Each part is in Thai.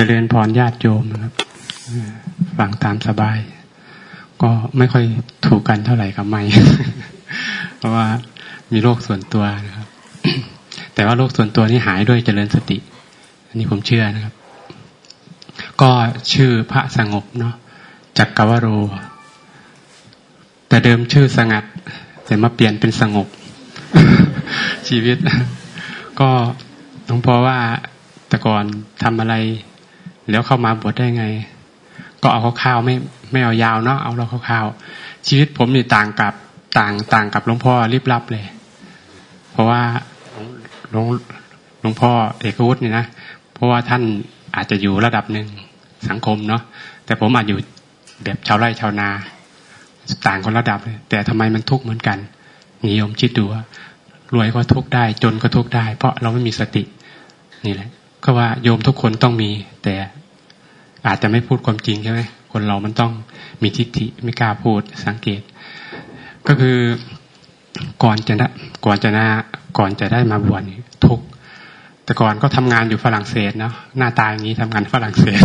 เจริญพรญาติโยมนะครับฟังตามสบาย ก็ไม่ค่อยถูกกันเท่าไหร่กับไม่เพราะว่ามีโรคส่วนตัวนะครับ แต่ว่าโรคส่วนตัวนี้หายด้วยเจริญสติ อันนี้ผมเชื่อนะครับ ก็ชื่อพระสงบเนาะจักกวโร แต่เดิมชื่อสงัด แต่มาเปลี่ยนเป็นสงบ ชีวิต ก็หลวงพ่อว่าแต่ก่อนทำอะไร แล้วเข้ามาบวชได้ไง ก็เอาข้าวๆไม่ไม่เอายาวเนาะเอาเราข้าวๆชีวิตผมนี่ต่างกับต่างต่างกับหลวงพ่อรีบรับเลย เพราะว่าหลวงหลวงพ่อเอกวุฒินี่นะเพราะว่าท่านอาจจะอยู่ระดับหนึ่งสังคมเนาะแต่ผมอาจอยู่แบบชาวไร่ชาวนา ต่างคนระดับเลยแต่ทำไมมันทุกข์เหมือนกันนิยมคิดดูว่ารวยก็ทุกข์ได้ จนก็ทุกข์ได้ เพราะเราไม่มีสติ นี่แหละ ก็ว่าโยมทุกคนต้องมี แต่ อาจจะไม่พูดความจริงใช่ไหมคนเรามันต้องมีทิฏฐิไม่กล้าพูดสังเกต ก็คือก่อนจะนะก่อนจะนะก่อนจะได้มาบวชทุกแต่ก่อนก็ทำงานอยู่ฝรั่งเศสเนาะหน้าตาอย่างนี้ทำงานฝรั่งเศส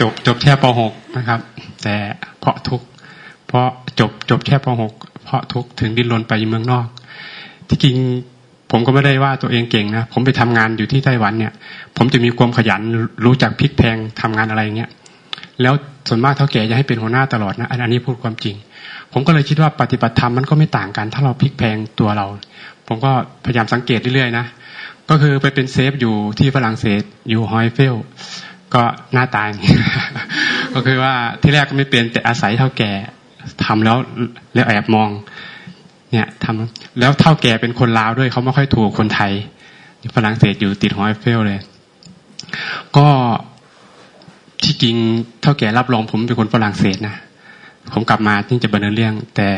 จบจบแค่ป .6 นะครับ แต่เพราะทุกเพราะจบจบแค่ป .6 เพราะทุกถึงดิ้นรนไปเมืองนอก ที่จริง ผมก็ไม่ได้ว่าตัวเองเก่งนะ ผมไปทำงานอยู่ที่ไต้หวันเนี่ย ผมจะมีความขยันรู้จักพลิกแพงทำงานอะไรเงี้ย แล้วส่วนมากเท่าแก่จะให้เป็นหัวหน้าตลอดนะ อันนี้พูดความจริง ผมก็เลยคิดว่าปฏิบัติธรรมมันก็ไม่ต่างกัน ถ้าเราพลิกแพงตัวเรา ผมก็พยายามสังเกตเรื่อยๆนะ ก็คือไปเป็นเซฟอยู่ที่ฝรั่งเศสอยู่ฮอยเฟล ก็หน้าตายก็คือว่าที่แรกก็ไม่เป็นแต่อาศัยเท่าแก่ทำแล้วแล้วแอบมอง เนี่ยทำแล้วเท่าแก่เป็นคนลาวด้วยเขาไม่ค่อยถูกคนไทยฝรั่งเศสอยู่ติดหอยเฟลเลย ก็ที่จริงเท่าแก่รับรองผมเป็นคนฝรั่งเศสนะผมกลับมาที่จะบันเทิงเรื่อง แต่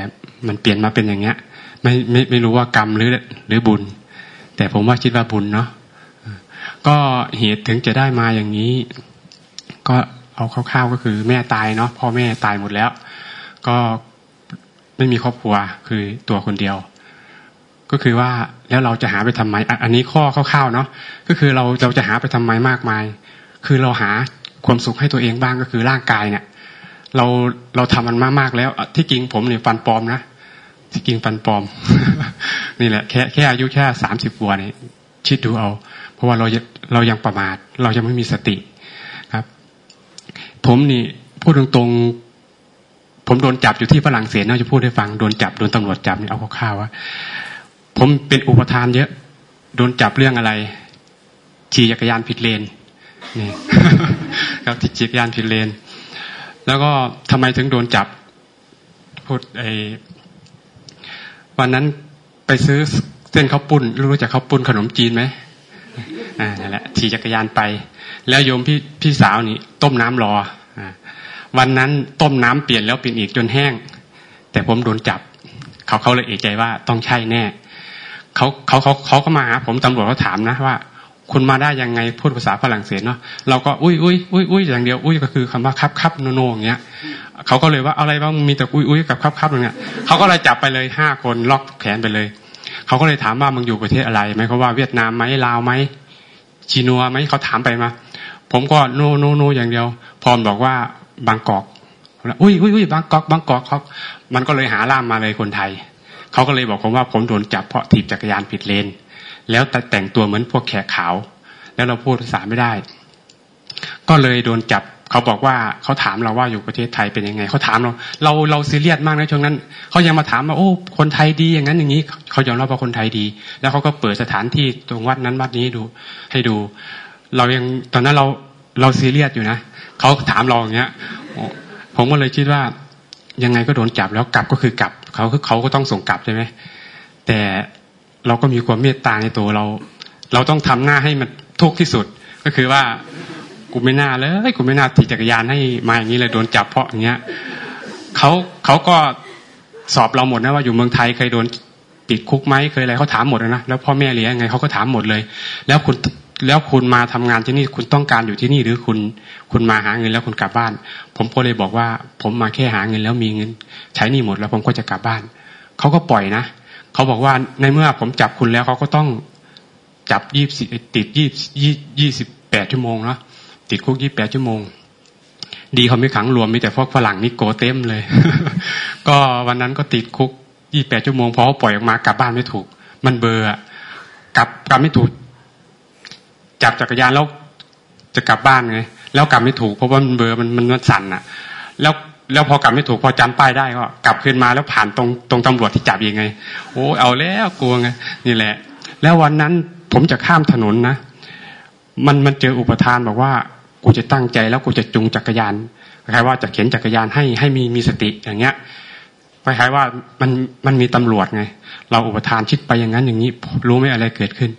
มันเปลี่ยนมาเป็นอย่างเงี้ย ไม่ไม่ไม่รู้ว่ากรรมหรือหรือบุญ แต่ผมว่าคิดว่าบุญเนาะก็เหตุถึงจะได้มาอย่างนี้ ก็เอาคร่าวๆก็คือแม่ตายเนาะพ่อแม่ตายหมดแล้ว ก็ ไม่มีครอบครัวคือตัวคนเดียว ก็คือว่าแล้วเราจะหาไปทำไม อันนี้ข้อคร่าวๆเนาะก็คือเราเราจะหาไปทำไมมากมาย คือเราหาความสุขให้ตัวเองบ้างก็คือร่างกายเนี่ย เราเราทำมันมากๆแล้ว ที่จริงผมเนี่ยฟันปลอมนะที่จริงฟันปลอม นี่แหละแค่แค่อายุแค่สามสิบกว่าเนี่ยคิดดูเอา เพราะว่าเราเรายังประมาท เรายังไม่มีสติครับ ผมนี่พูดตรงๆ ผมโดนจับอยู่ที่ฝรั่งเศสน่าจะพูดให้ฟังโดนจับโดนตำรวจจับเนี่ยเอาข้าวว่าผมเป็นอุปทานเยอะ โดนจับเรื่องอะไรขี่จักรยานผิดเลนนี่ครับขี่จักรยานผิดเลน แล้วก็ทำไมถึงโดนจับพูดไอ้วันนั้นไปซื้อเส้นข้าวปุ้น รู้จักข้าวปุ้นขนมจีนไหมอ่านั่นแหละขี่จักรยานไป แล้วโยมพี่พี่สาวนี่ ต้มน้ำรออ่า วันนั้นต้มน้ำเปลี่ยนแล้วเปลี่ยนอีกจนแห้ง แต่ผมโดนจับ เขาเขาเลยเอกใจว่าต้องใช่แน่เขาเขาเขาเขาก็มาหาผมตำรวจเขาถามนะว่า คุณมาได้ยังไงพูดภาษาฝรั่งเศสเนาะเราก็อุ้ยอุ้ยอุ้ยอุ้ยอย่างเดียวอุ้ยก็คือคำว่าครับครับโนโนอย่างเงี้ยเขาก็เลยว่าอะไรบ้างมีแต่อุ้ยอุ้ยกับครับครับอย่างเงี้ยเขาก็เลยจับไปเลยห้าคนล็อกแขนไปเลยเขาก็เลยถามว่ามึงอยู่ประเทศอะไรไหมเขาว่าเวียดนามไหมลาวไหมจีนัวไหมเขาถามไปมา ผมก็โนโนโนอย่างเดียวพรบอกว่า บางกอกอุ้ยอุ้ยอุ้ยบางกอกบางกอกเขามันก็เลยหาล่ามมาเลยคนไทย เขาก็เลยบอกผมว่าผมโดนจับเพราะถีบจักรยานผิดเลน แล้วแต่แต่งตัวเหมือนพวกแขกขาว แล้วเราพูดภาษาไม่ได้ ก็เลยโดนจับ เขาบอกว่าเขาถามเราว่าอยู่ประเทศไทยเป็นยังไง เขาถามเรา เราเราซีเรียสมากในช่วงนั้น เขายังมาถามว่าโอ้คนไทยดีอย่างนั้นอย่างนี้ เขายอมรับว่าคนไทยดี แล้วเขาก็เปิดสถานที่ตรงวัดนั้นวัดนี้ดู ให้ดู เรายังตอนนั้นเราเราซีเรียสอยู่นะ เขาถามเราอย่างเงี้ยผมก็เลยคิดว่ายังไงก็โดนจับแล้วกลับก็คือกลับเขาเขาก็ต้องส่งกลับใช่ไหมแต่เราก็มีความเมตตาในตัวเรา เราต้องทำหน้าให้มันทุกที่สุด ก็คือว่ากูไม่น่าเลยกูไม่น่าถีจักรยานให้มาอย่างนี้เลยโดนจับเพราะอย่างเงี้ยเขาเขาก็สอบเราหมดนะว่าอยู่เมืองไทยเคยโดนปิดคุกไหมเคยอะไรเขาถามหมดนะแล้วพ่อแม่เลี้ยงไงเขาก็ถามหมดเลย แล้วคุณ แล้วคุณมาทำงานที่นี่คุณต้องการอยู่ที่นี่ หรือคุณคุณมาหาเงินแล้วคุณกลับบ้าน ผมก็เลยบอกว่า ผมมาแค่หาเงินแล้วมีเงิน ใช้นี่หมดแล้วผมก็จะกลับบ้านเขาก็ปล่อยนะเขาบอกว่าในเมื่อผมจับคุณแล้วเขาก็ต้องจับยี่สิบติดยี่ยี่ยี่สิบแปดชั่วโมงเนาะติดคุกยี่แปดชั่วโมง ดีเขาไม่ขังรวมมีแต่พวกฝรั่งนี่โกเต็มเลย ก็วันนั้นก็ติดคุกยี่แปดชั่วโมงพอเขาปล่อยออกมากลับบ้านไม่ถูก มันเบอร์กลับกลับไม่ถูก จับจักรยานแล้วจะกลับบ้านไงแล้วกลับไม่ถูกเพราะว่ามันเบอร์มันมันสั่นอะ แล้วแล้วพอกลับไม่ถูกพอจำป้ายได้ก็กลับขึ้นมาแล้วผ่านตรงตรงตำรวจที่จับยังไง โอ้เอาแล้วกลัวไงนี่แหละ แล้ววันนั้นผมจะข้ามถนนนะ มันมันเจออุปทานบอกว่ากูจะตั้งใจแล้วกูจะจูงจักรยานคล้ายว่าจะเข็นจักรยานให้ให้มีมีสติอย่างเงี้ยคล้ายว่ามันมันมีตำรวจไง เราอุปทานคิดไปอย่างนั้นอย่างนี้รู้ไหมอะไรเกิดขึ้น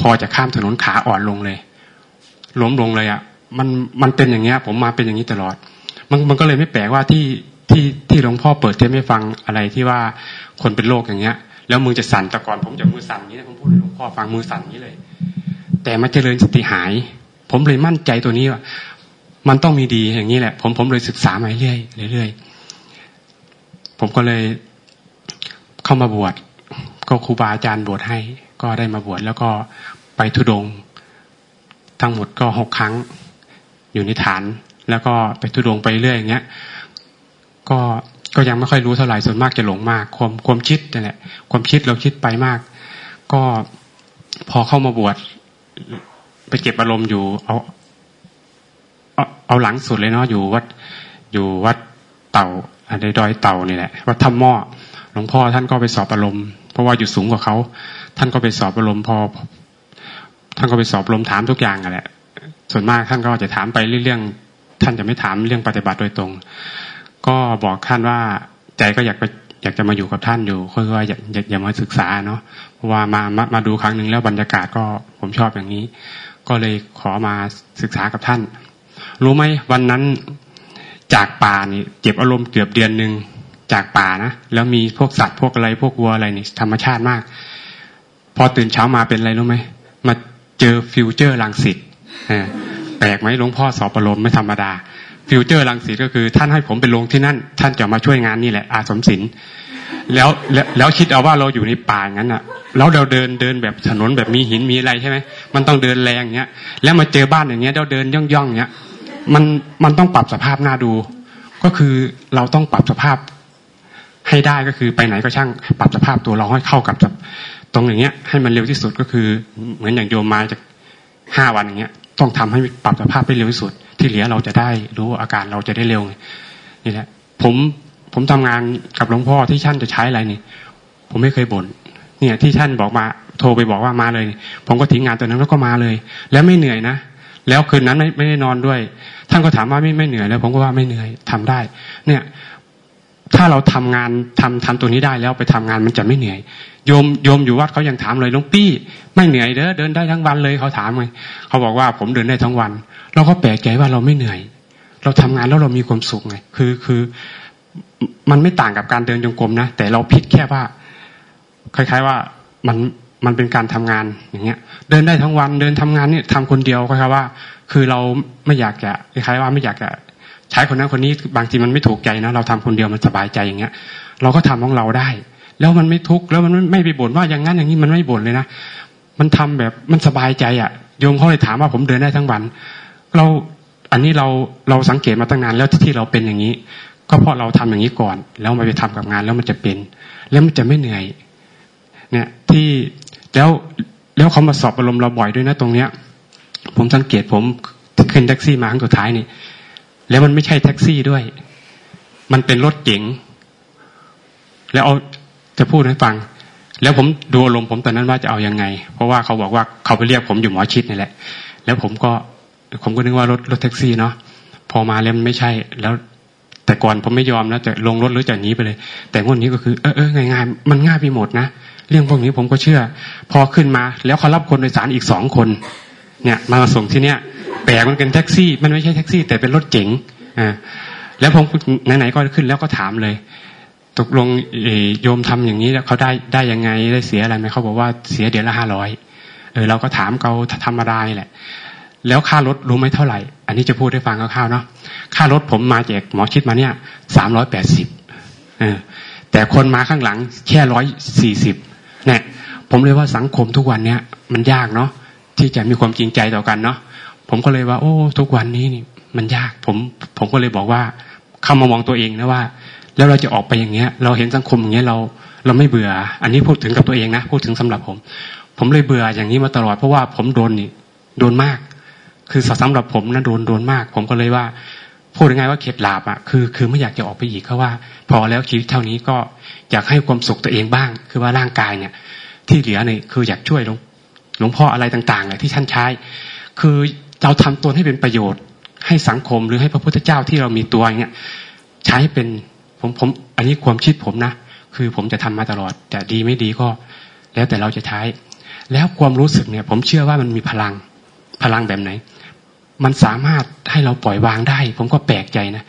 พอจะข้ามถนนขาอ่อนลงเลย ล้มลงเลยอะ่ะ มันมันเป็นอย่างเงี้ย ผมมาเป็นอย่างนี้ตลอด มันมันก็เลยไม่แปลกว่าที่ที่ที่หลวงพ่อเปิดเทปให้ฟังอะไรที่ว่าคนเป็นโรคอย่างเงี้ย แล้วมือจะสั่นแต่ก่อนผมจะมือสั่นอย่างนี้ผมพูดให้หลวงพ่อฟังมือสั่นนี้เลย แต่มาเจริญสติหาย ผมเลยมั่นใจตัวนี้ว่ามันต้องมีดีอย่างนี้แหละ ผมผมเลยศึกษามาเรื่อยเรื่อยผมก็เลยเข้ามาบวชก็ครูบาอาจารย์บวชให้ ก็ได้มาบวชแล้วก็ไปทุดง ทั้งหมดก็หกครั้งอยู่ในฐาน แล้วก็ไปทุดงไปเรื่อยอย่างเงี้ย ก็ก็ยังไม่ค่อยรู้เท่าไหร่ส่วนมากจะหลงมาก ความความคิดนั่แหละความคิดเราคิดไปมาก ก็พอเข้ามาบวชไปเก็บอารมณ์อยู่เอาเอาเอาหลังสุดเลยเนาะอยู่วัดอยู่วัดเต่าในดอยเต่านี่แหละวัดถ้ำหม้อหลวงพ่อท่านก็ไปสอบอารมณ์ เพราะว่าอยู่สูงกว่าเขา ท่านก็ไปสอบอารมณ์พอ ท่านก็ไปสอบอารมณ์ถามทุกอย่างแหละ ส่วนมากท่านก็จะถามไปเรื่องท่านจะไม่ถามเรื่องปฏิบัติโดยตรง ก็บอกท่านว่าใจก็อยากไปอยากจะมาอยู่กับท่านอยู่ค่อยๆอย่าอย่ามาศึกษาเนาะเพราะว่ามามามาดูครั้งหนึ่งแล้วบรรยากาศก็ผมชอบอย่างนี้ ก็เลยขอมาศึกษากับท่าน รู้ไหมวันนั้นจากป่านี่เก็บอารมณ์เกือบเดือนหนึ่ง จากป่านะแล้วมีพวกสัตว์พวกอะไรพวกวัวอะไรนี่ธรรมชาติมาก พอตื่นเช้ามาเป็นอะไรรู้ไหมมาเจอฟิวเจอร์รังสิตแปลกไหมหลวงพ่อสอบอารมณ์ไม่ธรรมดา ฟิวเจอร์รังสิตก็คือท่านให้ผมไปลงที่นั่น ท่านจะมาช่วยงานนี่แหละ อาศรมศิลป์แล้วแล้วคิดเอาว่าเราอยู่ในป่างั้นอะ แล้วเราเดินเดินแบบถนนแบบมีหินมีอะไรใช่ไหมมันต้องเดินแรงเงี้ย แล้วมาเจอบ้านอย่างเงี้ยเราเดินย่องย่องเงี้ย มันมันต้องปรับสภาพหน้าดู ก็คือเราต้องปรับสภาพ ให้ได้ก็คือไปไหนก็ช่างปรับสภาพตัวเราให้เข้ากับตรงอย่างเงี้ย ให้มันเร็วที่สุดก็คือ เหมือนอย่างโยมมาจากห้าวันอย่างเงี้ย ต้องทำให้ปรับสภาพให้เร็วที่สุด ที่เหลือเราจะได้รู้อาการเราจะได้เร็วนี่แหละ ผมผมทำงานกับหลวงพ่อที่ท่านจะใช้อะไรนี่ ผมไม่เคยบน่นเนี่ยที่ท่านบอกมาโทรไปบอกว่ามาเลย ผมก็ทิ้งงานตัวนั้นแล้วก็มาเลย แล้วไม่เหนื่อยนะแล้วคืนนั้นไม่ไม่ได้นอนด้วย ท่านก็ถามว่าไม่ไม่เหนื่อยแล้ว ผมก็ว่าไม่เหนื่อยทำได้ เนี่ย ถ้าเราทำงานทำทำตัวนี้ได้แล้วไปทำงานมันจะไม่เหนื่อยโยมโยมอยู่วัดเขายังถามเลยลุงปี้ไม่เหนื่อยเด้อเดินได้ทั้งวันเลยเขาถามไงเขาบอกว่าผมเดินได้ทั้งวัน เราก็แปลกใจว่าเราไม่เหนื่อย เราทำงานแล้วเรามีความสุขไงคือคือ มันไม่ต่างกับการเดินจงกรมนะแต่เราผิดแค่ว่า คล้าย ๆว่ามันมันเป็นการทำงานอย่างเงี้ย เดินได้ทั้งวันเดินทำงานเนี่ยทำคนเดียวก็คือว่า คือเราไม่อยากจะคล้ายๆว่าไม่อยากจะ ใช้คนนั้นคนนี้บางทีมันไม่ถูกใจนะเราทำคนเดียวมันสบายใจอย่างเงี้ย เราก็ทำของเราได้ แล้วมันไม่ทุกข์แล้วมันไม่ไปบ่นว่าอย่างนั้นอย่างนี้มันไม่บ่นเลยนะมันทำแบบมันสบายใจอะโยมเขาเลยถามว่าผมเดินได้ทั้งวัน เราอันนี้เราเราสังเกตมาตั้งนานแล้วที่เราเป็นอย่างนี้ ก็เพราะเราทำอย่างนี้ก่อน แล้วมาไปทำกับงานแล้วมันจะเป็น แล้วมันจะไม่เหนื่อย เนี่ยที่แล้วแล้วเขามาสอบอารมณ์เราบ่อยด้วยนะตรงเนี้ย ผมสังเกตผมขึ้นแท็กซี่มาครั้งสุดท้ายนี่ แล้วมันไม่ใช่แท็กซี่ด้วย มันเป็นรถเก๋ง แล้วเอาจะพูดให้ฟัง แล้วผมดูอารมณ์ผมตอนนั้นว่าจะเอายังไง เพราะว่าเขาบอกว่าเขาไปเรียกผมอยู่หมอชิดนี่แหละ แล้วผมก็ผมก็นึกว่ารถรถแท็กซี่เนาะ พอมาแล้วมันไม่ใช่ แล้วแต่ก่อนผมไม่ยอมนะจะลงรถหรือจะหนีไปเลย แต่งวดนี้ก็คือเออเออง่ายๆมันง่ายไปหมดนะเรื่องพวกนี้ผมก็เชื่อ พอขึ้นมา แล้วเขารับคนโดยสารอีกสองคน เนี่ย มาส่งที่เนี่ย แปลกมันเป็นแท็กซี่ มันไม่ใช่แท็กซี่ แต่เป็นรถเก๋งอ่าแล้วผมไหนๆก็ขึ้นแล้วก็ถามเลย ตกลงโยมทำอย่างนี้แล้วเขาได้ได้ยังไงได้เสียอะไรไหมเขาบอกว่าเสียเดือนละห้าร้อยเออเราก็ถามเขาธรรมดาแหละ แล้วค่ารถรู้ไหมเท่าไหร่ อันนี้จะพูดให้ฟังคร่าวๆเนาะค่ารถผมมาจากหมอชิดมาเนี่ยสามร้อยแปดสิบอแต่คนมาข้างหลังแค่ร้อยสี่สิบเนี่ยผมเลยว่าสังคมทุกวันเนี้ยมันยากเนาะที่จะมีความจริงใจต่อกันเนาะ ผมก็เลยว่า โอ้ ทุกวันนี้นี่ มันยาก ผมผมก็เลยบอกว่า เข้ามามองตัวเองนะว่า แล้วเราจะออกไปอย่างเงี้ย เราเห็นสังคมอย่างเงี้ยเรา เราไม่เบื่อ อันนี้พูดถึงกับตัวเองนะพูดถึงสำหรับผม ผมเลยเบื่ออย่างนี้มาตลอดเพราะว่าผมโดนนี่โดนมาก คือสำหรับผมนะโดนโดนมาก ผมก็เลยว่าพูดยังไงว่าเข็ดหลาบอะคือคือไม่อยากจะออกไปอีกเพราะว่า พอแล้วชีวิตเท่านี้ก็อยากให้ความสุขตัวเองบ้าง คือว่าร่างกายเนี่ย ที่เหลือเนี่ยคืออยากช่วยหลวงหลวงพ่ออะไรต่างๆเนี่ยที่ท่านใช้ คือ เราทำตนให้เป็นประโยชน์ ให้สังคมหรือให้พระพุทธเจ้าที่เรามีตัวเนี่ยใช้เป็นผมผมอันนี้ความคิดผมนะคือผมจะทำมาตลอด แต่ดีไม่ดีก็ แล้วแต่เราจะใช้ แล้วความรู้สึกเนี่ย ผมเชื่อว่ามันมีพลังพลังแบบไหน มันสามารถให้เราปล่อยวางได้ ผมก็แปลกใจนะ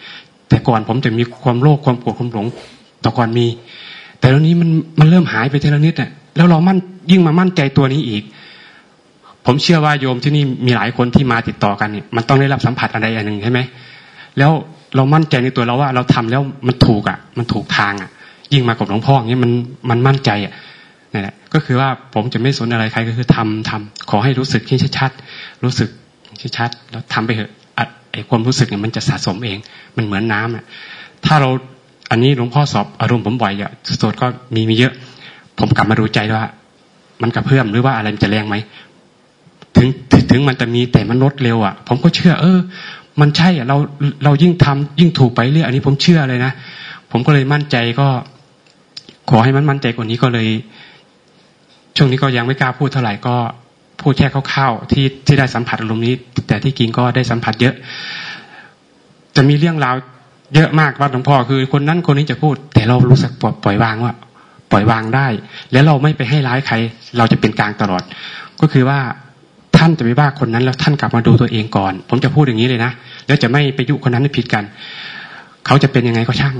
แต่ก่อนผมจะมีความโลภความโกรธความหลงต่อก่อนมี แต่ตอนนี้มันมันเริ่มหายไปทีละนิดอะแล้วเรามั่นยิ่งมามั่นใจตัวนี้อีก ผมเชื่อว่าโยมที่นี่มีหลายคนที่มาติดต่อกันเนี่ยมันต้องได้รับสัมผัสอะไรอย่างหนึ่งใช่ไหมแล้วเรามั่นใจในตัวเราว่าเราทำแล้วมันถูกอะ มันถูกทางอะ ยิ่งมากับหลวงพ่ออย่างนี้มันมันมั่นใจอะนี่แหละก็คือว่าผมจะไม่สนอะไรใครก็คือทำทำขอให้รู้สึกที่ชัดๆรู้สึกชัดๆแล้วทำไปเถอะไอ้ความรู้สึกเนี่ยมันจะสะสมเอง มันเหมือนน้ำอะถ้าเราอันนี้หลวงพ่อสอบอารมณ์ผมบ่อยอะสดก็มีมีเยอะ ผมกลับมาดูใจว่า มันกระเพื่อมหรือว่าอะไรมันจะแรงไหม ถึงถึงมันจะมีแต่มันลดเร็วอะ ผมก็เชื่อ เออ มันใช่อะเราเรายิ่งทำยิ่งถูกไปเรื่อยอันนี้ผมเชื่อเลยนะผมก็เลยมั่นใจก็ ขอให้มันมั่นใจกว่านี้ก็เลย ช่วงนี้ก็ยังไม่กล้าพูดเท่าไหร่ก็พูดแค่คร่าวๆที่ที่ได้สัมผัสอารมณ์นี้ แต่ที่กินก็ได้สัมผัสเยอะ จะมีเรื่องราวเยอะมากว่าหลวงพ่อคือ คนนั้นคนนี้จะพูด แต่เรารู้สึกปล่อยวางว่าปล่อยวางได้ แล้วเราไม่ไปให้ร้ายใคร เราจะเป็นกลางตลอด ก็คือว่า ท่านจะไปว่าคนนั้นแล้วท่านกลับมาดูตัวเองก่อน ผมจะพูดอย่างนี้เลยนะแล้วจะไม่ไปยุคนนั้นให้ผิดกัน เขาจะเป็นยังไงก็ช่าง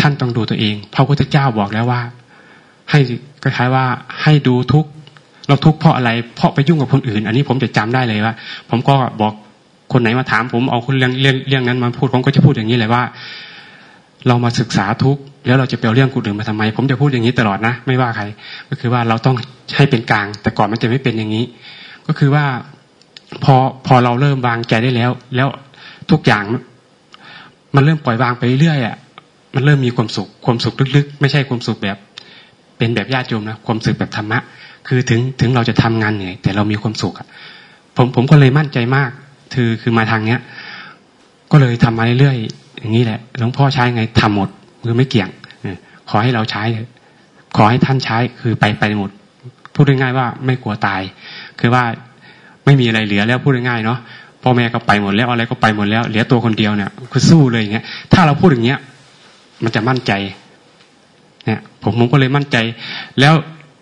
ท่านต้องดูตัวเองพระพุทธเจ้าบอกแล้วว่า ให้คล้ายๆว่าให้ดูทุกเราทุกเพราะอะไร เพราะไปยุ่งกับคนอื่น อันนี้ผมจะจำได้เลยว่า ผมก็บอกคนไหนมาถาม ผมเอาคนเรื่องเรื่องเรื่องนั้นมาพูดผมก็จะพูดอย่างนี้เลยว่า เรามาศึกษาทุกแล้วเราจะไปเอาเรื่องคนอื่นมาทำไม ผมจะพูดอย่างนี้ตลอดนะ ไม่ว่าใคร ก็คือว่าเราต้องให้เป็นกลาง แต่ก่อนมันจะไม่เป็นอย่างนี้ ก็คือว่าพอพอเราเริ่มวางใจได้แล้ว แล้วทุกอย่างมันเริ่มปล่อยวางไปเรื่อยอะมันเริ่มมีความสุข ความสุขลึกๆ ไม่ใช่ความสุขแบบ เป็นแบบญาติโยมนะความสุขแบบธรรมะ คือถึงถึงเราจะทำงานเหนื่อยแต่เรามีความสุขอะผมผมก็เลยมั่นใจมาก คือคือมาทางเนี้ย ก็เลยทำมาเรื่อยๆอย่างนี้แหละหลวงพ่อใช้ไงทำหมดคือไม่เกี่ยงขอให้เราใช้ขอให้ท่านใช้คือไปไปหมดพูดง่ายๆว่าไม่กลัวตาย คือว่าไม่มีอะไรเหลือแล้วพูดง่ายๆเนาะพ่อแม่ก็ไปหมดแล้วอะไรก็ไปหมดแล้ว เหลือตัวคนเดียวเนี่ยคือสู้เลยอย่างเงี้ย ถ้าเราพูดอย่างเงี้ย มันจะมั่นใจ เนี่ย ผมผมก็เลยมั่นใจ แล้ว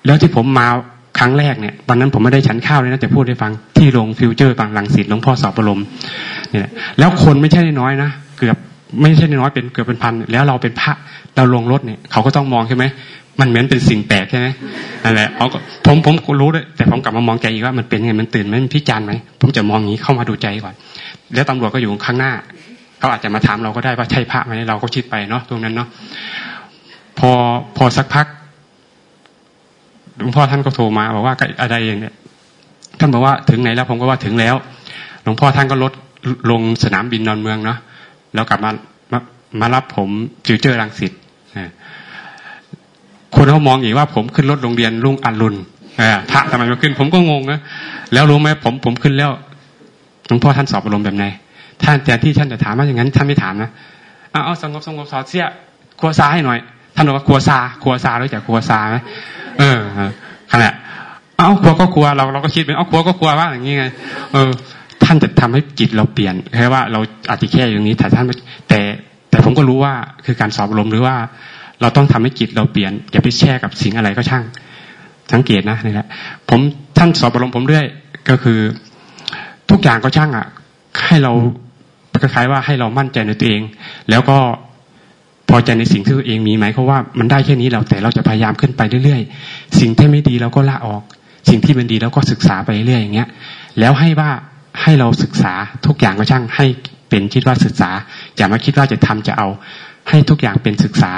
แล้วที่ผมมาครั้งแรกเนี่ยวันนั้นผมไม่ได้ฉันข้าวเลยนะแต่พูดให้ฟังที่โรงฟิวเจอร์บางหลังสิตหลวงพ่อสอบประลมเนี่ยแล้วคนไม่ใช่น้อยนะเกือบไม่ใช่น้อยเป็นเกือบเป็นพัน แล้วเราเป็นพระเราลงรถเนี่ย เขาก็ต้องมองใช่ไหม มันเหมือนเป็นสิ่งแปลกใช่ไหมนั่นแหละเขาผมผมรู้ด้วยแต่ผมกลับมามองใจอีกว่ามันเป็นไงมันตื่นไหมมันพิจารณ์ไหมผมจะมองอย่างนี้เข้ามาดูใจก่อน แล้วตำรวจก็อยู่ข้างหน้าเขาอาจจะมาถามเราก็ได้ว่าใช่พระไหมเราก็คิดไปเนาะตรงนั้นเนาะพอพอสักพักหลวงพ่อท่านก็โทรมาบอกว่าอะไรอย่างเนี้ยท่านบอกว่าถึงไหนแล้วผมก็ว่าถึงแล้ว หลวงพ่อท่านก็ลดลงสนามบินนอนเมืองเนาะแล้วกลับมามามารับผมฟิวเจอร์รังสิต คนเขามองอีกว่าผมขึ้นรถโรงเรียนลุงอรุณพระทำไมมาขึ้น ผมก็งงนะแล้วรู้ไหมผมผมขึ้นแล้วหลวงพ่อท่านสอบอารมณ์แบบไหนท่านแต่ที่ท่านจะถามว่าอย่างนั้นท่านไม่ถามนะเอาเอาสงบสงบสอดเสียครัวซาให้หน่อยท่านบอกว่าครัวซาครัวซารู้จักครัวซาไหมเออขณะเอาครัวก็ครัวเราเราก็คิดเป็นเอาครัวก็ครัวว่าอย่างนี้ไงเออ ท่านจะทำให้จิตเราเปลี่ยนแค่ว่าเราอาจจะแค่อย่างนี้แต่ท่านแต่แต่ผมก็รู้ว่าคือการสอบอารมณ์หรือว่า เราต้องทำให้จิตเราเปลี่ยนอย่าไปแช่กับสิ่งอะไรก็ช่าง สังเกตนะนี่แหละผมท่านสอบอารมณ์ผมเรื่อยก็คือ ทุกอย่างก็ช่างอะ ให้เราคล้ายๆว่าให้เรามั่นใจในตัวเอง แล้วก็พอใจในสิ่งที่ตัวเองมีไหมเพราะว่ามันได้แค่นี้เราแต่เราจะพยายามขึ้นไปเรื่อยๆ สิ่งที่ไม่ดีเราก็ละออก สิ่งที่มันดีเราก็ศึกษาไปเรื่อยอย่างเงี้ย แล้วให้ว่าให้เราศึกษาทุกอย่างก็ช่างให้เป็นคิดว่าศึกษา อย่ามาคิดว่าจะทำจะเอา ให้ทุกอย่างเป็นศึกษา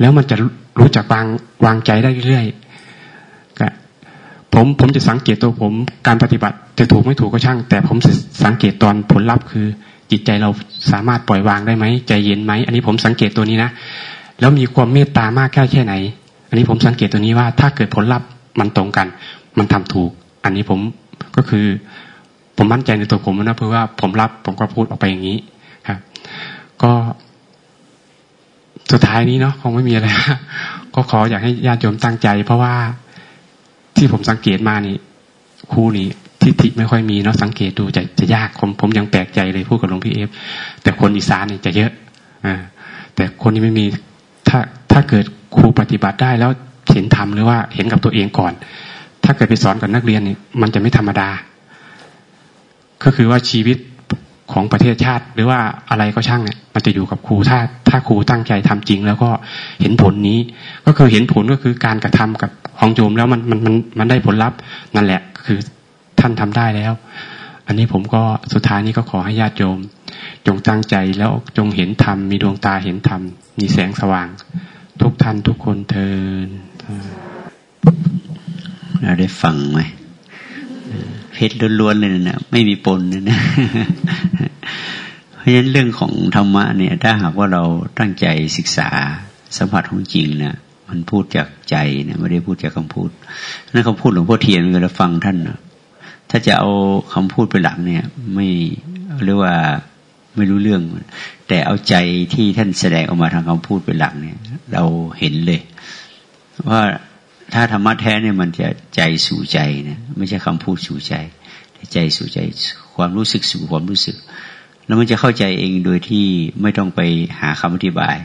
แล้วมันจะรู้จักวางวางใจได้เรื่อยๆผมผมผมจะสังเกตตัวผมการปฏิบัติจะถูกไม่ถูกก็ช่าง แต่ผมสังเกตตอนผลลัพธ์คือ จิตใจเราสามารถปล่อยวางได้ไหมใจเย็นไหมอันนี้ผมสังเกตตัวนี้นะแล้วมีความเมตตามากแค่แค่ไหน อันนี้ผมสังเกตตัวนี้ว่า ถ้าเกิดผลลัพธ์มันตรงกัน มันทำถูก อันนี้ผมก็คือ ผมมั่นใจในตัวผมนะเพราะว่าผมรับผมก็พูดออกไปอย่างนี้ครับ ก็ สุดท้ายนี้เนาะคงไม่มีอะไรก็ขออยากให้ญาติโยมตั้งใจ เพราะว่าที่ผมสังเกตมานี่ครูนี่ทิฏฐิไม่ค่อยมีเนาะสังเกตดูจะจะยากผมผมยังแปลกใจเลยพูดกับหลวงพี่เอฟแต่คนอีสานนี่จะเยอะอ่าแต่คนที่ไม่มีถ้าถ้าเกิดครูปฏิบัติได้แล้วเห็นทำหรือว่าเห็นกับตัวเองก่อน ถ้าเกิดไปสอนกับนักเรียนเนี่ยมันจะไม่ธรรมดา ก็คือว่าชีวิต ของประเทศชาติ หรือว่าอะไรก็ช่างเนี่ยมันจะอยู่กับครูถ้าถ้าครูตั้งใจทำจริง แล้วก็เห็นผลนี้ ก็คือเห็นผลก็คือการกระทำกับของโยมแล้วมันมันมันมันได้ผลลัพธ์นั่นแหละคือท่านทำได้แล้ว อันนี้ผมก็สุดท้ายนี้ก็ขอให้ญาติโยม จงตั้งใจแล้วจงเห็นธรรมมีดวงตาเห็นธรรมมีแสงสว่าง ทุกท่านทุกคนเทินเราได้ฟังไหม เพชรล้วนๆเลยนะไม่มีปนเลยนะเพราะฉะนั้นเรื่องของธรรมะเนี่ย ถ้าหากว่าเราตั้งใจศึกษาสัมผัสของจริงเนี่ยมันพูดจากใจเนี่ยไม่ได้พูดจากคำพูดนั่นคำพูดหลวงพ่อเทียนเวลาฟังท่านถ้าจะเอาคำพูดไปหลังเนี่ย ไม่เรียกว่าไม่รู้เรื่อง แต่เอาใจที่ท่านแสดงออกมาทางคำพูดไปหลังเนี่ย เราเห็นเลย ว่า ถ้าธรรมะแท้เนี่ยมันจะใจสู่ใจนะไม่ใช่คำพูดสู่ใจแต่ใจสู่ใจความรู้สึกสู่ความรู้สึก แล้วมันจะเข้าใจเองโดยที่ไม่ต้องไปหาคำอธิบาย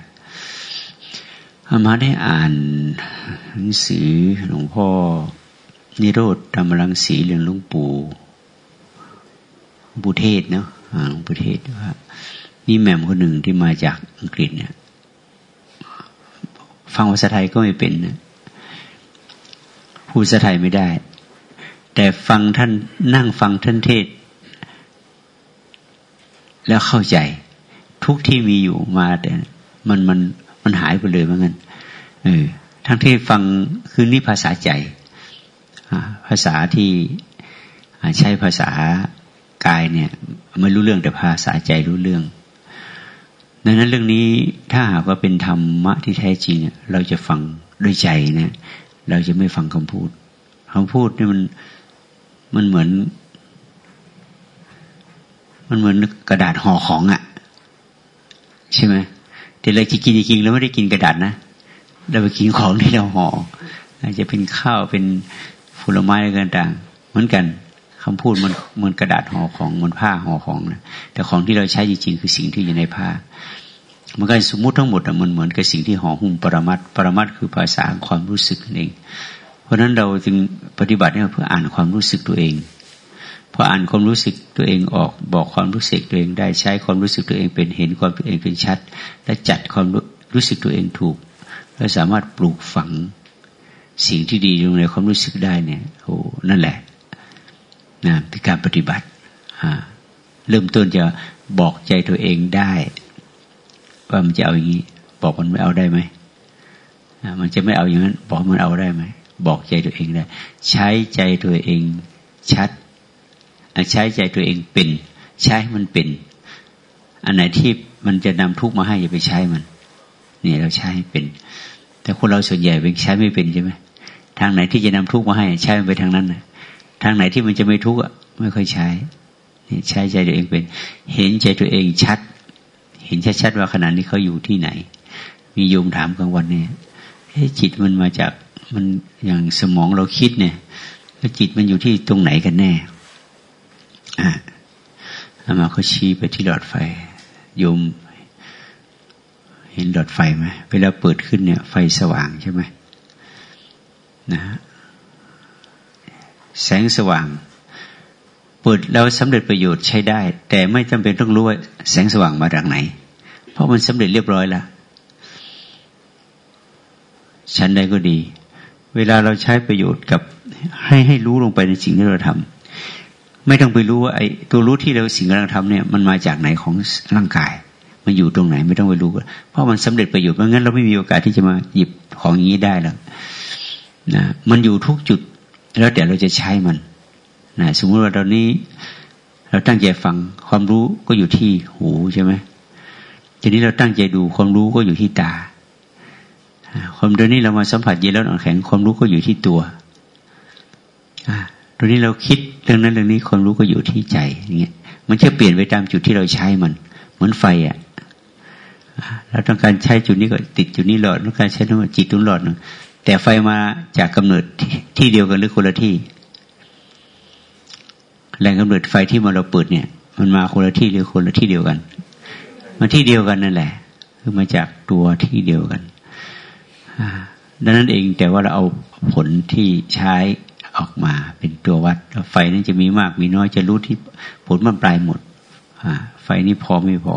อามาได้อ่านหนังสือหลวงพ่อ นิโรธธรรมรังสีเรื่องหลวงปู่บุเทศเนาะหลวงปู่เทศว่ามีแม่มคนหนึ่งที่มาจากอังกฤษเนี่ยฟังภาษาไทยก็ไม่เป็นนะ พูดภาษาไทยไม่ได้ แต่ฟังท่านนั่งฟังท่านเทศ แล้วเข้าใจ ทุกที่มีอยู่มาแต่มันมันมันหายไปเลยเหมือนกันเออทั้งที่ฟังคือนี่ภาษาใจภาษาที่ใช้ภาษากายเนี่ยไม่รู้เรื่องแต่ภาษาใจรู้เรื่องดังนั้นเรื่องนี้ถ้าหากว่าเป็นธรรมะที่แท้จริงเราจะฟังด้วยใจนะ เราจะไม่ฟังคำพูดคำพูดนี่มันมันเหมือน มันเหมือนกระดาษห่อของอะ่ะ ใช่ไหมแต่เราจะกินจริงๆเราไม่ได้กินกระดาษนะเราไปกินของที่เราห่ออาจจะเป็นข้าวเป็นผลไม้อะไรต่างๆเหมือนกันคำพูดมันมือนกระดาษห่อของมือนผ้าห่อของนะแต่ของที่เราใช้จริงๆคือสิ่งที่อยู่ในผ้า มันก็สมมุติทั้งหมดมันเหมือนกับสิ่งที่ห่อหุ้มปรมัตปรมัตคือภาษาความรู้สึกนั่นเอง เพราะฉะนั้นเราจึงปฏิบัติเนี่ยเพื่ออ่านความรู้สึกตัวเองพออ่านความรู้สึกตัวเองออกบอกความรู้สึกตัวเองได้ใช้ความรู้สึกตัวเองเป็นเห็นความตัวเองเป็นชัด และจัดความรู้สึกตัวเองถูก และสามารถปลูกฝังสิ่งที่ดีลงในความรู้สึกได้เนี่ยโอ้นั่นแหละนะเป็นการปฏิบัติเริ่มต้นจะบอกใจตัวเองได้ ว่ามันจะเอาอย่างนี้ บอกมันไม่เอาได้ไหมมันจะไม่เอาอย่างนั้น บอกมันเอาได้ไหมบอกใจตัวเองได้ ใช้ใจตัวเองชัดใช้ใจตัวเองเป็น ใช้มันเป็น อันไหนที่มันจะนำทุกข์มาให้อย่าไปใช้มันนี่เราใช้ให้เป็น แต่คนเราส่วนใหญ่เป็นใช้ไม่เป็นใช่ไหมทางไหนที่จะนำทุกข์มาให้ ใช้ไปทางนั้นนะทางไหนที่มันจะไม่ทุกข์ไม่ค่อยใช้นี่ใช้ใจตัวเองเป็น เห็นใจตัวเองชัด เห็นชัดๆว่าขณะนี้เขาอยู่ที่ไหน มีโยมถามกลางวันเนี่ยจิตมันมาจากมันอย่างสมองเราคิดเนี่ยแล้วจิตมันอยู่ที่ตรงไหนกันแน่อ่ามาเขาชี้ไปที่หลอดไฟ โยม เห็นหลอดไฟไหมเวลาเปิดขึ้นเนี่ย ไฟสว่างใช่ไหมนะแสงสว่าง เปิดแล้วสำเร็จประโยชน์ใช้ได้ แต่ไม่จำเป็นต้องรู้ว่าแสงสว่างมาจากไหน เพราะมันสำเร็จเรียบร้อยแล้วชั้นใดก็ดี เวลาเราใช้ประโยชน์กับให้ให้รู้ลงไปในสิ่งที่เราทำไม่ต้องไปรู้ว่าไอ้ตัวรู้ที่เราสิ่งกำลังทำเนี่ยมันมาจากไหนของร่างกาย มันอยู่ตรงไหนไม่ต้องไปรู้ เพราะมันสำเร็จประโยชน์เพราะงั้นเราไม่มีโอกาสที่จะมาหยิบของอย่างนี้ได้หรอกนะมันอยู่ทุกจุดแล้วแต่เราจะใช้มัน นะสมมติว่าตอนนี้ เราตั้งใจฟังความรู้ก็อยู่ที่หูใช่ไหมทีนี้เราตั้งใจดูความรู้ก็อยู่ที่ตา ความเดี๋ยวนี้เรามาสัมผัสเย็นแล้วอ่อนแข็งความรู้ก็อยู่ที่ตัวตอนนี้เราคิดเรื่องนั้นเรื่องนี้ความรู้ก็อยู่ที่ใจอย่างเงี้ยมันจะเปลี่ยนไปตามจุดที่เราใช้มัน เหมือนไฟอะเราต้องการใช้จุดนี้ก็ติดจุดนี้หลอดต้องการใช้ทั้งจิตตุ้นหลอดนึงแต่ไฟมาจากกำเนิดที่เดียวกันหรือคนละที่ แหล่งกำเนิดไฟที่มาเราเปิดเนี่ย มันมาคนละที่หรือคนละที่เดียวกัน มาที่เดียวกันนั่นแหละ คือมาจากตัวที่เดียวกันดังนั้นเองแต่ว่าเราเอาผลที่ใช้ออกมาเป็นตัววัดไฟนั้นจะมีมากมีน้อยจะรู้ที่ผลมันปลายหมดไฟนี้พอไม่พอ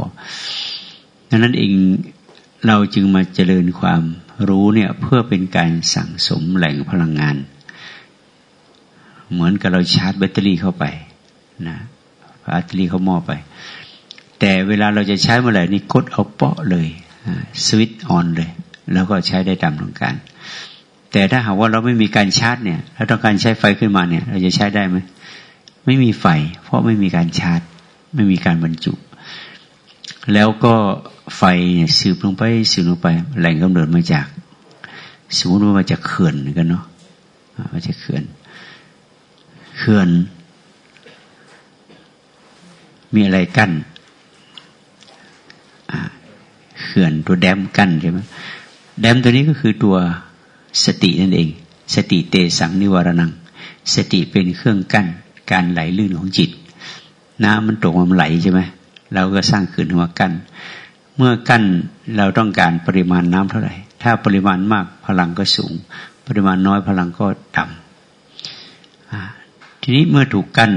ดังนั้นเองเราจึงมาเจริญความรู้เนี่ยเพื่อเป็นการสั่งสมแหล่งพลังงาน เหมือนกับเราชาร์จแบตเตอรี่เข้าไป นะแบตเตอรี่เขามอไป แต่เวลาเราจะใช้เมื่อไหร่นี่กดเอาเปาะเลยสวิตช์ออนเลย แล้วก็ใช้ได้ตามต้องการ แต่ถ้าหากว่าเราไม่มีการชาร์จเนี่ยเราต้องการใช้ไฟขึ้นมาเนี่ย เราจะใช้ได้ไหมไม่มีไฟ เพราะไม่มีการชาร์จ ไม่มีการบรรจุ แล้วก็ไฟเนี่ยสืบลงไปสืบลงไปแหล่งกำเนิดมาจากสมมติว่ามาจากเขื่อนกันเนาะมาจากเขื่อนเขื่อน มีอะไรกั้นเขื่อนตัวแดมกั้นใช่ไหมแดมตัวนี้ก็คือตัวสตินั่นเอง สติเตสังนิวรนัง สติเป็นเครื่องกั้น การไหลลื่นของจิต น้ำมันตกมันไหลใช่ไหมเราก็สร้างเขื่อนมากั้น เมื่อกั้นเราต้องการปริมาณน้ำเท่าไหร่ ถ้าปริมาณมากพลังก็สูง ปริมาณน้อยพลังก็ต่ำทีนี้เมื่อถูกกั้น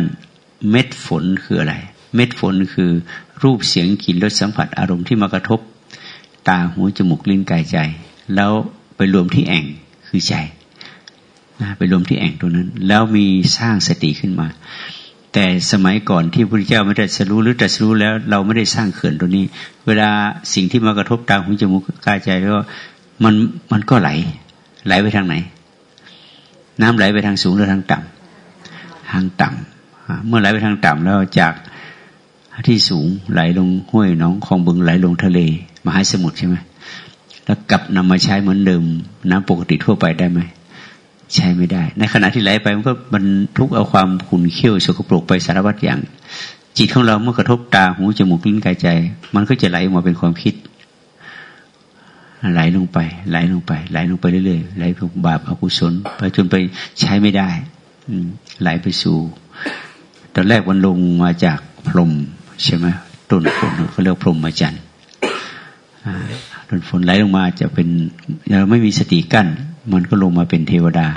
เม็ดฝนคืออะไร เม็ดฝนคือรูปเสียงกลิ่นรสสัมผัสอารมณ์ที่มากระทบ ตาหูจมูกลิ้นกายใจ แล้วไปรวมที่แอ่งคือใจไปรวมที่แอ่งตรงนั้น แล้วมีสร้างสติขึ้นมา แต่สมัยก่อนที่พระพุทธเจ้าไม่ได้สรู้หรือตรัสรู้แล้ว เราไม่ได้สร้างเขื่อนตัวนี้ เวลาสิ่งที่มากระทบตาหูจมูกกายใจก็มันมันก็ไหล ไหลไปทางไหน น้ำไหลไปทางสูงหรือทางต่ำทางต่ำเมื่อไหลไปทางต่ำแล้วจาก ที่สูงไหลลงห้วยน้องคลองบึงไหลลงทะเลมหาสมุทรใช่ไหมแล้วกลับนำมาใช้เหมือนเดิมน้ำปกติทั่วไปได้ไหมใช้ไม่ได้ ในขณะที่ไหลไปมันก็มันทุกเอาความขุ่นเขี้ยวสกปรกไปสารพัดอย่าง จิตของเราเมื่อกระทบตาหูจมูกลิ้นกายใจ มันก็จะไหลออกมาเป็นความคิด ไหลลงไป ไหลลงไป ไหลลงไปเรื่อยๆไหลไปบาปอกุศลไปจนไปใช้ไม่ได้ไหลไปสู่ตอนแรกวันลงมาจากพรม ใช่ไหมต้นฝนเขาเรียกพรมมาจันทร์ต้นฝนไหลลงมาจะเป็นเราไม่มีสติกั้น มันก็ลงมาเป็นเทวดา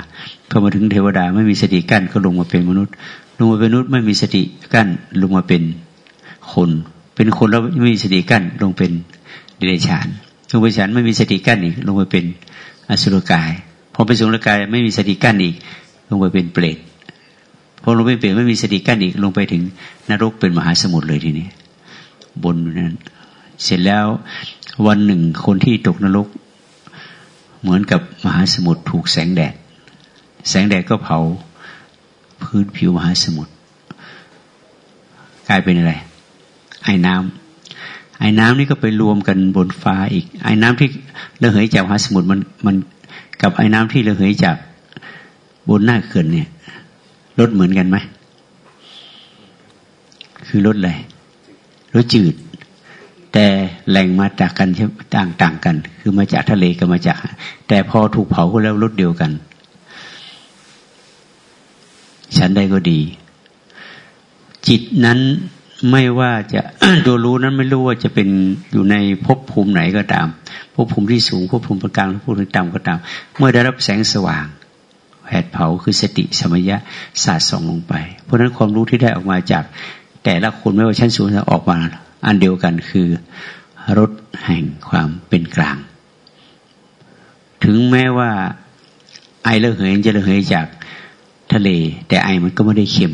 พอมาถึงเทวดาไม่มีสติกั้นก็ลงมาเป็นมนุษย์ ลงมาเป็นมนุษย์ไม่มีสติกั้น ลงมาเป็นคน เป็นคนแล้วไม่มีสติกั้น ลงเป็นเดรัจฉานลงไปฉันไม่มีสติกั้นอีก ลงมาเป็นอสุรกายพอเป็นสุรกายไม่มีสติกั้นอีก ลงไปเป็นเปรต พอลงไปเป็นไม่มีสติกั้นอีกลงไปถึงนรกเป็นมหาสมุทรเลยทีนี้ บนนั้นเสร็จแล้ววันหนึ่งคนที่ตกนรก เหมือนกับมหาสมุทรถูกแสงแดด แสงแดดก็เผาพื้นผิวมหาสมุทรกลายเป็นอะไร ไอ้น้ำไอ้น้ำนี่ก็ไปรวมกันบนฟ้าอีก ไอ้น้ำที่ระเหยจากมหาสมุทรมันมันกับไอ้น้ำที่ระเหยจากบนหน้าเขื่อนเนี่ย ลดเหมือนกันไหม คือลดอะไรลดจืด แต่แหล่งมาจากกันต่างต่างกัน คือมาจากทะเลกับมาจาก แต่พอถูกเผาก็แล้วรถเดียวกัน ฉันได้ก็ดี จิตนั้นไม่ว่าจะตัวรู้นั้นไม่รู้ว่าจะเป็นอยู่ในภพภูมิไหนก็ตามภพภูมิที่สูงภพภูมิประกลางภพภูมิต่ำก็ตาม เมื่อได้รับแสงสว่าง ดเผาคือสติสมัยะสาดส่องลงไป เพราะฉะนั้นความรู้ที่ได้ออกมาจากแต่ละคนไม่ว่าชั้นสูงจะออกมา อันเดียวกันคือรสแห่งความเป็นกลาง ถึงแม้ว่าไอระเหยจะระเหยจากทะเล แต่ไอมันก็ไม่ได้เค็ม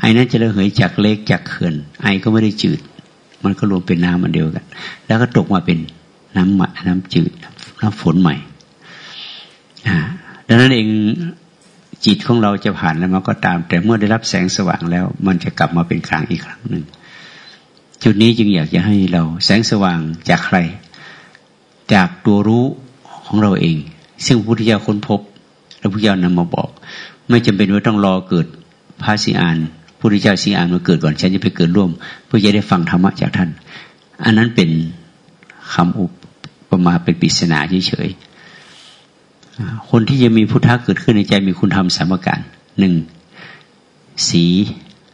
ไอนั้นจะระเหยจากเล็กจากเขื่อน ไอก็ไม่ได้จืด มันก็รวมเป็นน้ำอันเดียวกัน แล้วก็ตกมาเป็นน้ำหมน้ำจืดน้ำฝนใหม่ ดังนั้นเองจิตของเราจะผ่านแล้วมันก็ตาม แต่เมื่อได้รับแสงสว่างแล้ว มันจะกลับมาเป็นกลางอีกครั้งหนึ่งจุดนี้จึงอยากจะให้เราแสงสว่างจากใคร จากตัวรู้ของเราเอง ซึ่งพระพุทธเจ้าค้นพบ และพระพุทธเจ้านำมาบอก ไม่จำเป็นว่าต้องรอเกิดพระสีอานพระพุทธเจ้าสีอานมาเกิดก่อนฉันจะไปเกิดร่วม เพื่อจะได้ฟังธรรมะจากท่าน อันนั้นเป็นคำอุปมาเป็นปริศนาเฉยๆ คนที่จะมีพุทธะเกิดขึ้นในใจมีคุณธรรมสามประการหนึ่งสี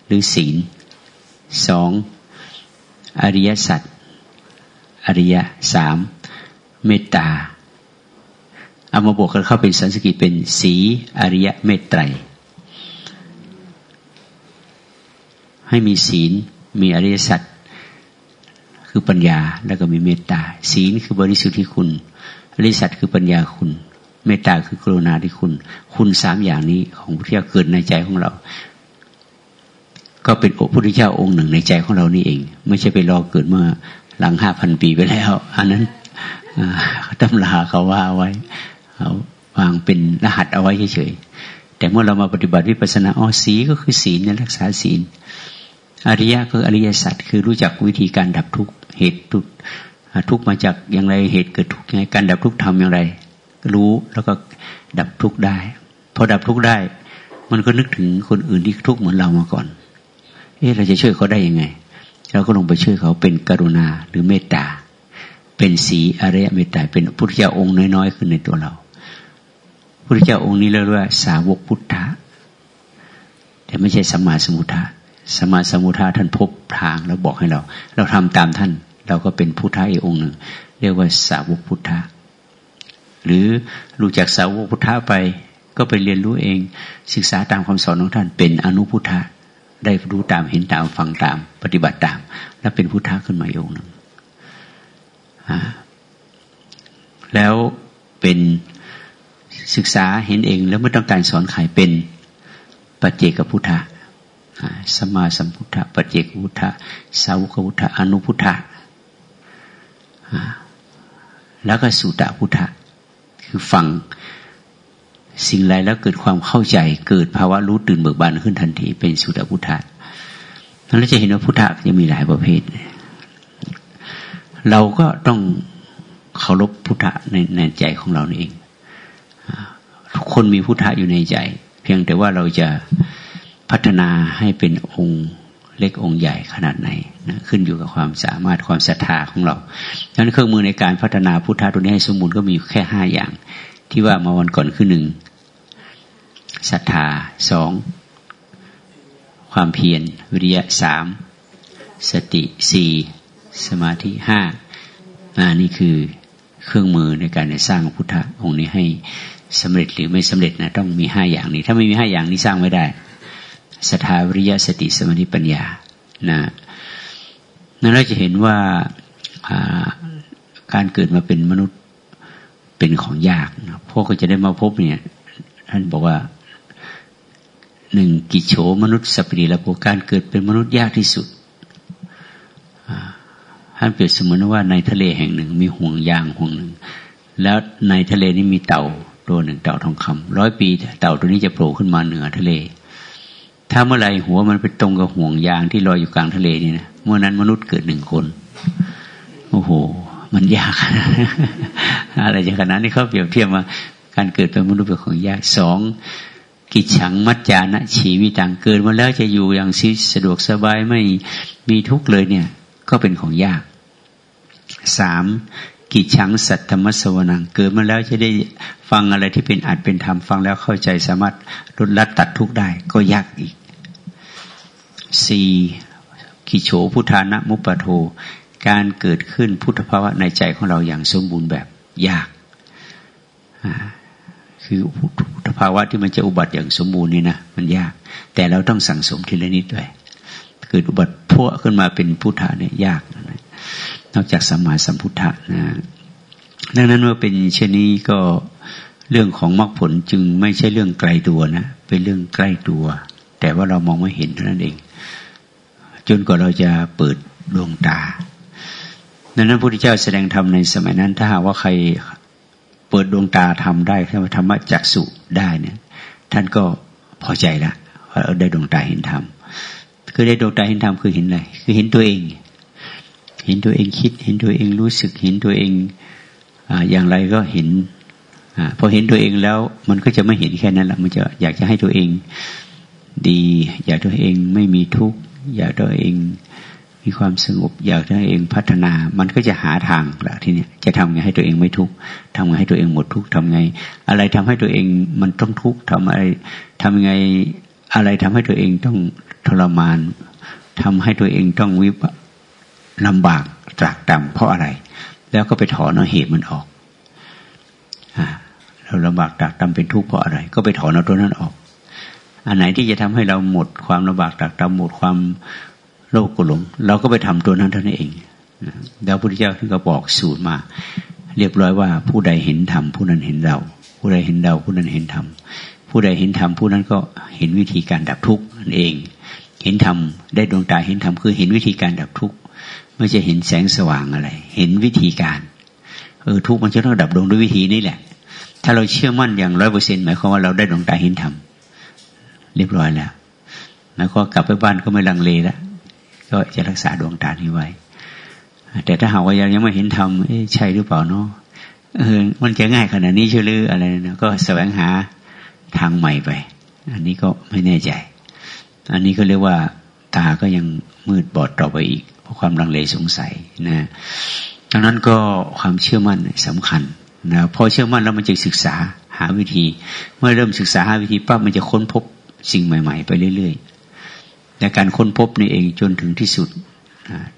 หรือศีลสองอริยสัจอริยสามเมตตาเอามาบวกกันเข้าเป็นสันสกิตเป็นสีอริยเมตไตร ให้มีศีลมีอริยสัจคือปัญญาแล้วก็มีเมตตา ศีลคือบริสุทธิคุณ อริยสัจคือปัญญาคุณ เมตตาคือกรุณาที่คุณ คุณสามอย่างนี้ของพระเจ้าเกิดในใจของเรา ก็เป็นพระพุทธเจ้าองค์หนึ่งในใจของเรานี่เอง ไม่ใช่ไปรอเกิดเมื่อหลังห้าพันปีไปแล้ว อันนั้นตำราเขาว่าไว้เขาวางเป็นรหัสเอาไว้เฉยๆแต่เมื่อเรามาปฏิบัติวิปัสสนาอ๋อสีก็คือศีลเนี่ยรักษาศีล อริยะก็อริยสัจคือรู้จักวิธีการดับทุกเหตุทุกทุกมาจากอย่างไรเหตุเกิดทุกยังไงการดับทุกทำอย่างไร รู้แล้วก็ดับทุกได้ พอดับทุกได้ มันก็นึกถึงคนอื่นที่ทุกเหมือนเรามาก่อน เอ๊ะเราจะช่วยเขาได้ยังไง เราก็ลงไปช่วยเขาเป็นกรุณาหรือเมตตา เป็นสีอริยเมตตา เป็นพุทธเจ้าองค์น้อยๆขึ้นในตัวเราพุทธเจ้าองค์นี้เรียกว่า สาวกพุทธะแต่ไม่ใช่สมมาสมุทธะสมมาสมุทธะท่านพบทางแล้วบอกให้เรา เราทำตามท่าน เราก็เป็นพุทธะอีกองค์หนึ่ง เรียกว่าสาวกพุทธะ หรือรู้จักสาวกพุทธะไป ก็ไปเรียนรู้เอง ศึกษาตามคำสอนของท่านเป็นอนุพุทธะได้รู้ตามเห็นตามฟังตาม ปฏิบัติตาม แล้วเป็นพุทธะขึ้นมาองค์หนึ่งแล้วเป็นศึกษาเห็นเองแล้วไม่ต้องการสอนใครเป็นปัจเจกพุทธะสมาสัมพุทธะปัจเจกพุทธะสาวกพุทธะอนุพุทธะแล้วก็สุตตพุทธะ ฟังสิ่งไรแล้วเกิดความเข้าใจ เกิดภาวะรู้ตื่นเบิกบานขึ้นทันทีเป็นสุตพุทธะเราจะเห็นว่าพุทธะจะมีหลายประเภท เราก็ต้องเคารพพุทธะในในใจของเราเอง ทุกคนมีพุทธะอยู่ในใจ เพียงแต่ว่าเราจะพัฒนาให้เป็นองค์เล็กองค์ใหญ่ขนาดไหน นะขึ้นอยู่กับความสามารถความศรัทธาของเราดังนั้นเครื่องมือในการพัฒนาพุทธะตัวนี้ให้สมบูรณ์ก็มีแค่ห้าอย่าง ที่ว่ามาวันก่อนคือหนึ่งศรัทธาสองความเพียรวิริยะสามสติสี่สมาธิห้านี่คือเครื่องมือในการสร้างพุทธะองค์นี้ให้สำเร็จหรือไม่สำเร็จนะต้องมีห้าอย่างนี้ ถ้าไม่มีห้าอย่างนี้สร้างไม่ได้ศรัทธาวิริยะสติสมาธิปัญญานะ นั่นเราจะเห็นว่าการเกิดมาเป็นมนุษย์เป็นของยากนะพวกก็จะได้มาพบเนี่ย ท่านบอกว่าหนึ่งกิโฉมนุษย์สัพพิละโภการเกิดเป็นมนุษย์ยากที่สุดท่านเปรียบเสมือนว่าในทะเลแห่งหนึ่งมีห่วงยางห่วงหนึ่ง แล้วในทะเลนี้มีเต่าตัวหนึ่งเต่าทองคำร้อยปี เต่าตัวนี้จะโผล่ขึ้นมาเหนือทะเล ถ้าเมื่อไรหัวมันไปตรงกับห่วงยางที่ลอยอยู่กลางทะเลนี่นะเมื่อนั้นมนุษย์เกิดหนึ่งคน โอ้โห มันยากอะไรอย่างขนาดนี้เขาเปรียบเทียบมา การเกิดเป็นมนุษย์เป็นของยากสองกิจฉังมัจจานะชีวิตังเกิดมาแล้วจะอยู่อย่างสะดวกสบายไม่มีทุกข์เลยเนี่ย ก็เป็นของยากสามกิจฉังสัตธรรมสวนังเกิดมาแล้วจะได้ฟังอะไรที่เป็นอัดเป็นธรรมฟังแล้วเข้าใจสามารถลดละตัดทุกข์ได้ ก็ยากอีก สี่กิโฉพุทธานะมุปปโท การเกิดขึ้นพุทธภาวะในใจของเราอย่างสมบูรณ์แบบยาก คือพุทธภาวะที่มันจะอุบัติอย่างสมบูรณ์นี่นะมันยาก แต่เราต้องสั่งสมทีละนิดด้วยเกิดอุบัติพวขึ้นมาเป็นพุทธะเนี่ยยากนะนอกจากสมมาสัมพุทธะนะดังนั้นว่าเป็นเช่นนี้ก็เรื่องของมรรคผลจึงไม่ใช่เรื่องไกลตัวนะ เป็นเรื่องใกล้ตัว แต่ว่าเรามองไม่เห็นเท่านั้นเอง จนกว่าเราจะเปิดดวงตาดังนั้นพระพุทธเจ้าแสดงธรรมในสมัยนั้น ถ้าหากว่าใครเปิดดวงตาทำได้ถ้าธรรมะจักสุได้เนี่ย ท่านก็พอใจละว่าได้ดวงตาเห็นธรรมคือได้ดวงตาเห็นธรรมคือเห็นอะไรคือเห็นตัวเอง เห็นตัวเองคิด เห็นตัวเองรู้สึก เห็นตัวเองอย่างไรก็เห็นอพอเห็นตัวเองแล้ว มันก็จะไม่เห็นแค่นั้นแหละมันจะอยากจะให้ตัวเองดี อยากตัวเองไม่มีทุกข์ อยากตัวเองมีความสงบอยากตัวเองพัฒนา มันก็จะหาทางละทีนี้จะทำไงให้ตัวเองไม่ทุกข์ทำไงให้ตัวเองหมดทุกข์ทำไง อะไรทำให้ตัวเองมันต้องทุกข์ทำอะไรทำไงอะไรทำให้ตัวเองต้องทรมานทำให้ตัวเองต้องวิบลำบากตรากตำเพราะอะไร แล้วก็ไปถอนเอาเหตุมันออกอเราลำบากตรากตำเป็นทุกข์เพราะอะไร ก็ไปถอนเอาตัวนั้นออก อันไหนที่จะทำให้เราหมดความลำบากตรากตำหมดความโลภกุหลง เราก็ไปทำตัวนั้นเท่านั้นเองแล้วพระพุทธเจ้าท่านก็บอกสูตรมา เรียบร้อยว่าผู้ใดเห็นธรรมผู้นั้นเห็นเรา ผู้ใดเห็นเราผู้นั้นเห็นธรรมผู้ใดเห็นธรรมผู้นั้นก็เห็นวิธีการดับทุกข์นั่นเอง เห็นธรรมได้ดวงตาเห็นธรรมคือเห็นวิธีการดับทุกข์ไม่ใช่เห็นแสงสว่างอะไร เห็นวิธีการเออทุกข์มันจะต้องดับลงด้วยวิธีนี้แหละ ถ้าเราเชื่อมั่นอย่างร้อยเปอร์เซ็นต์หมายความว่าเราได้ดวงตาเห็นธรรม เรียบร้อยแล้ว แล้วก็กลับไปบ้านก็ไม่ลังเลแล้ว ก็จะรักษาดวงตานี้ไว้ แต่ถ้าหากว่ายังยังไม่เห็นธรรมใช่หรือเปล่าเนาะเออมันจะง่ายขนาดนี้เชื่อหรืออะไรนะก็แสวงหาทางใหม่ไป อันนี้ก็ไม่แน่ใจ อันนี้ก็เรียกว่าตาก็ยังมืดบอดต่อไปอีก เพราะความลังเลสงสัยนะดังนั้นก็ความเชื่อมั่นสำคัญนะพอเชื่อมั่นแล้วมันจะศึกษาหาวิธี เมื่อเริ่มศึกษาหาวิธีปั๊บมันจะค้นพบ สิ่งใหม่ ๆ ไปเรื่อยๆแต่การค้นพบนี่เองจนถึงที่สุด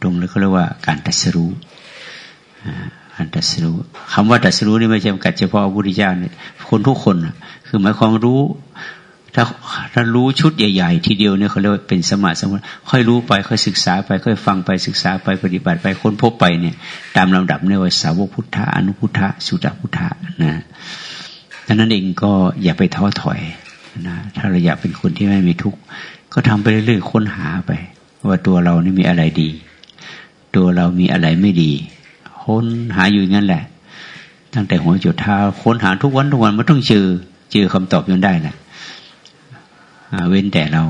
ตรงแล้วก็เรียกว่าการตัดสรู้การตัดสรู้คำว่าตัดสรู้นี่ไม่ใช่จำกัดเฉพาะพระพุทธเจ้าเนี่ยคนทุกคนคือหมายความรู้ถ้าถ้ารู้ชุดใหญ่ ๆ ทีเดียวเนี่ยเขาเรียกว่าเป็นสมาสมาค่อยรู้ไป ค่อยศึกษาไป ค่อยฟังไปศึกษาไปปฏิบัติไปค้นพบไปเนี่ย ตามลำดับเนี่ยว่าสาวกพุทธะอนุพุทธะสุตพุทธะนะดังนั้นเองก็อย่าไปท้อถอย นะถ้าเราอยากเป็นคนที่ไม่มีทุกข์ก็ทำไปเรื่อยๆค้นหาไป ว่าตัวเรานี่มีอะไรดี ตัวเรามีอะไรไม่ดี ค้นหาอยู่งั้นแหละ ตั้งแต่หัวจุดเท้าค้นหาทุกวันทุกวันมันต้องเจอเจอคำตอบจนได้แหละเว้นแต่เรา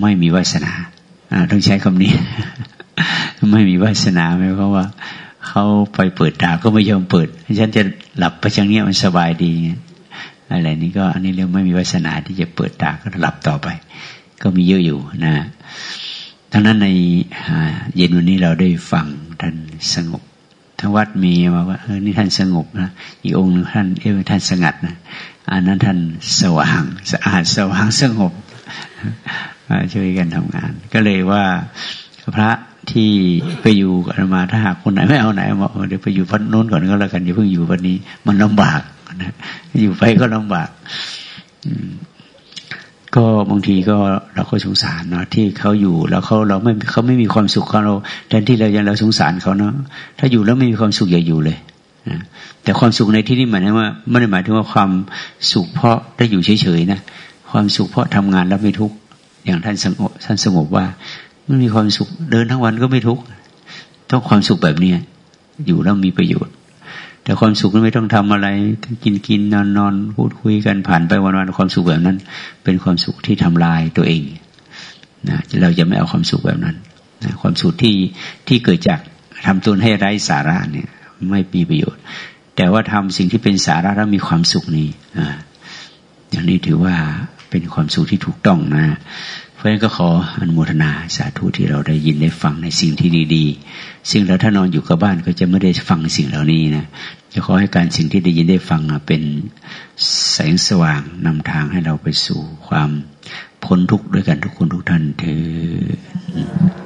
ไม่มีวาสนาต้องใช้คำนี้ ไม่มีวาสนาไหมเพราะว่าเขาไปเปิดตาก็ไม่ยอมเปิด ฉันจะหลับไปช่างนี้ยมันสบายดี อะไรนี้ก็อันนี้เรื่องไม่มีวาสนาที่จะเปิดตาก็หลับต่อไป ก็มีเยอะอยู่นะทั้งนั้นในเย็นวันนี้เราได้ฟังท่านสงบทั้งวัดมีมาว่าเออนี่ท่านสงบนะอีกองค์นึงท่านเออท่านสงัดนะอันนั้นท่านสว่างสะอาดสว่างสงบช่วยกันทำงาน ก็เลยว่าพระที่ไปอยู่กันมาถ้าหากคนไหนไม่เอาไหนบอกเดี๋ยวไปอยู่พัดโน้นก่อนก็แล้วกันอย่าเพิ่งอยู่วันนี้ มันลำบาก นะอยู่ไปก็ลำบากก็บางทีก็เราก็สงสารเนาะที่เขาอยู่แล้วเขาเราไม่เขาไม่มีความสุขของเราแทนที่เรายังเราสงสารเขาเนาะถ้าอยู่แล้วไม่มีความสุขอย่าอยู่เลยนะแต่ความสุขในที่นี้หมายถึงว่าไม่ได้หมายถึงว่าความสุขเพราะได้อยู่เฉยๆนะความสุขเพราะทำงานแล้วไม่ทุกข์อย่างท่านสงบท่านสงบว่าไม่มีความสุขเดินทั้งวันก็ไม่ทุกข์ต้องความสุขแบบนี้อยู่แล้วมีประโยชน์ แต่ความสุขไม่ต้องทำอะไรกินกินนอนนอนพูดคุยกันผ่านไปวันวันความสุขแบบนั้น เป็นความสุขที่ทำลายตัวเองนะเราจะไม่เอาความสุขแบบนั้นนะความสุขที่ที่เกิดจากทำตนให้ไร้สาระเนี่ยไม่มีประโยชน์ แต่ว่าทำสิ่งที่เป็นสาระแล้วมีความสุขนี้อ่าอย่างนี้ถือว่าเป็นความสุขที่ถูกต้องนะ ราะฉะนั้นก็ขออนุโมทนาสาธุที่เราได้ยินได้ฟังในสิ่งที่ดี ๆ ซึ่งเราถ้านอนอยู่กับบ้านก็จะไม่ได้ฟังสิ่งเหล่านี้นะจะขอให้การสิ่งที่ได้ยินได้ฟังเป็นแสงสว่างนำทางให้เราไปสู่ความพ้นทุกข์ด้วยกันทุกคนทุกท่านเถอ